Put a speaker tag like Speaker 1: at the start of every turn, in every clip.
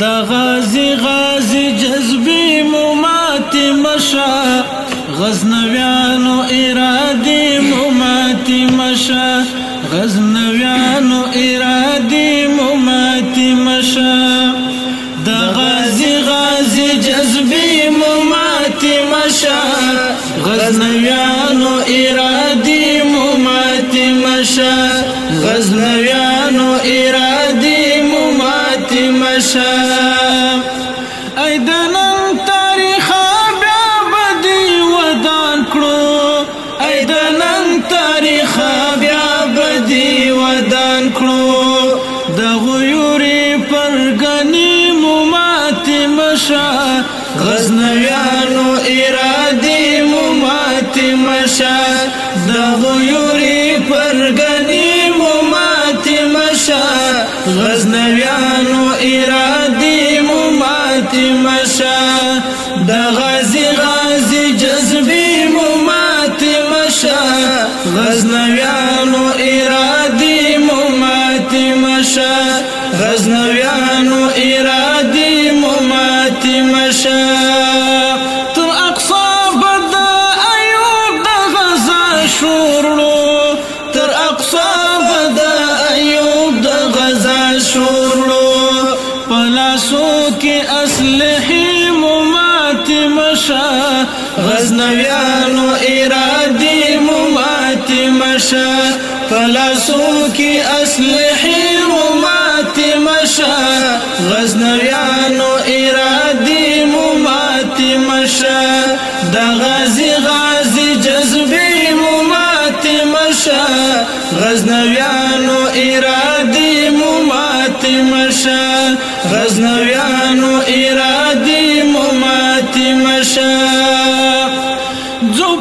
Speaker 1: د غازی غازی جذبی ممات مشا غزنویانو ارادی ممات مشا غزنویانو ارادی ممات مشا د غازی غازی جذبی ممات مشا غزنویانو ارادی غزنویانو ارادی ممات مشا د غیوري پرګنی ممات مشا غزنویانو ارادی ممات مشا د غازی غازی جذبی ممات مشا غزنویانو ارادی اسلحی ممات مشا غزنویانو ارادی ممات مشا پلاسو کی اسلحی ممات مشا غزنویانو ارادی ممات مشا دا غازی غازی جذبی ممات مشا غزنویانو ارادی ممات مشا غزنویانو ارادی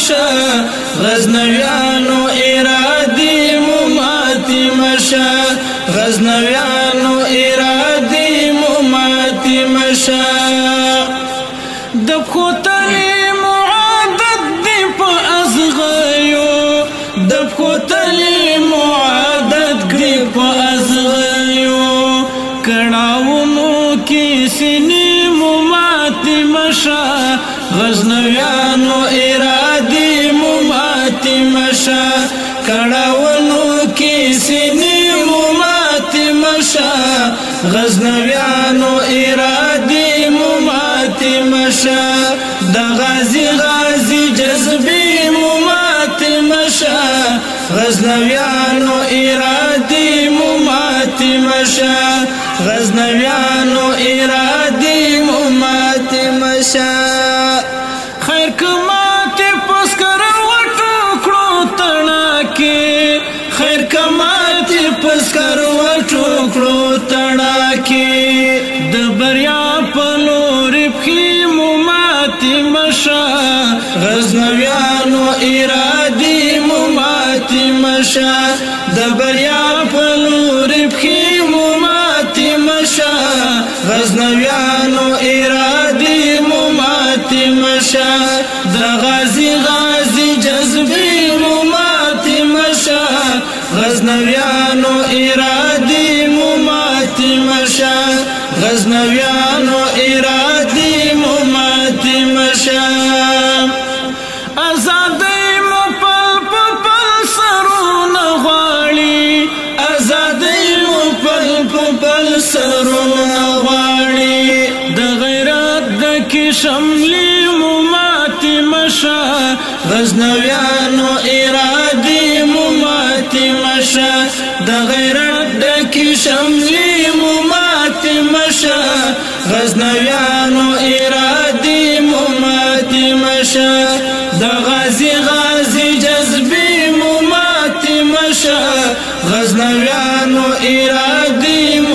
Speaker 1: مشه غزنویانو ارادي مو ماتي مشه غزنویانو ارادي مو ماتي مشه د کوتلې معادت دی په ازغیو د کوتلې معادت دی په ازغیو کڼاو مو کې سینې مو ماتي مشه غزنویانو ارادی مماتی مشا کڑاونو کی سینی مماتی مشا غزنویانو ارادی مماتی مشا دا غازی غازی جذبی مماتی مشا غزنویانو ارادی مماتی مشا غزنویانو ارادی مماتی مشا لکه ماته پسکر وټو کړو تڼا کې خیر کماته پسکر وټو کړو تڼا کې د بریا په لور پخې مو ماته مشا غزنویانو ارادي مو ماته مشا د بریا په لور پخې مو ماته مشا غزنویانو ارادي مو ماته مشا غزنویانو ارادی ممات مشا غزنویانو ارادی ممات مشا ازادی مپل پپل سرون غواړي ازادی مپل پپل سرون غواړي د غیرت د کشملی ممات مشا غزنویانو ارادی د غیرت ډکې شملې مو ماتې مشه غزنویانو ارادې مو ماتې مشه د غازي غازي جذبې مو ماتې مشه غزنویانو ارادې مو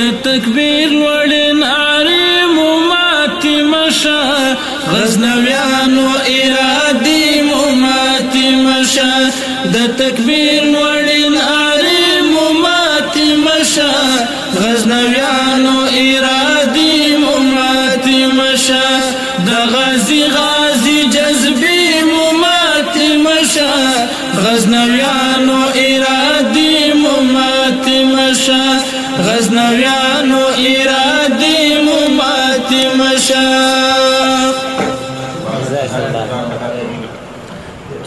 Speaker 1: د تکبیر وړ ناره مو ماتي مشا غزنویانو ارادي مو ماتي مشا د تکبیر وړ ناره مو ماتي مشا غزنویانو ارادي مو ماتي مشا د غازي غازي جذبي مو ماتي مشا غزنویانو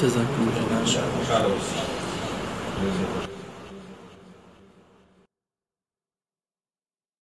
Speaker 1: herkese hakkımı helal.